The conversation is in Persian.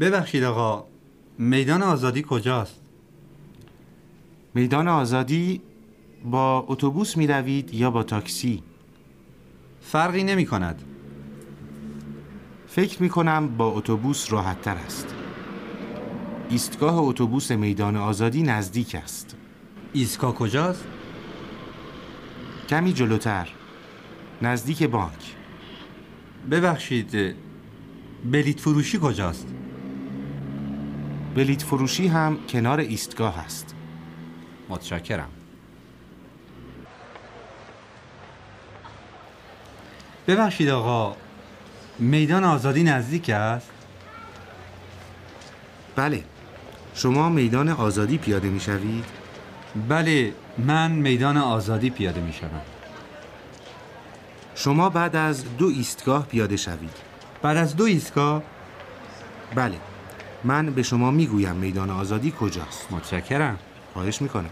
ببخشید آقا میدان آزادی کجاست؟ میدان آزادی با اتوبوس می روید یا با تاکسی فرقی نمی کند فکر می کنم با اتوبوس راحت تر است ایستگاه اتوبوس میدان آزادی نزدیک است ایستگاه کجاست؟ کمی جلوتر نزدیک بانک ببخشید بلیت فروشی کجاست؟ بلیت فروشی هم کنار ایستگاه است. متشکرم. ببخشید آقا میدان آزادی نزدیک است؟ بله. شما میدان آزادی پیاده می شوید؟ بله من میدان آزادی پیاده می شوم شما بعد از دو ایستگاه پیاده شوید. بعد از دو ایستگاه؟ بله. من به شما می گویم میدان آزادی کجاست؟ متشکرم. خواهش می کنم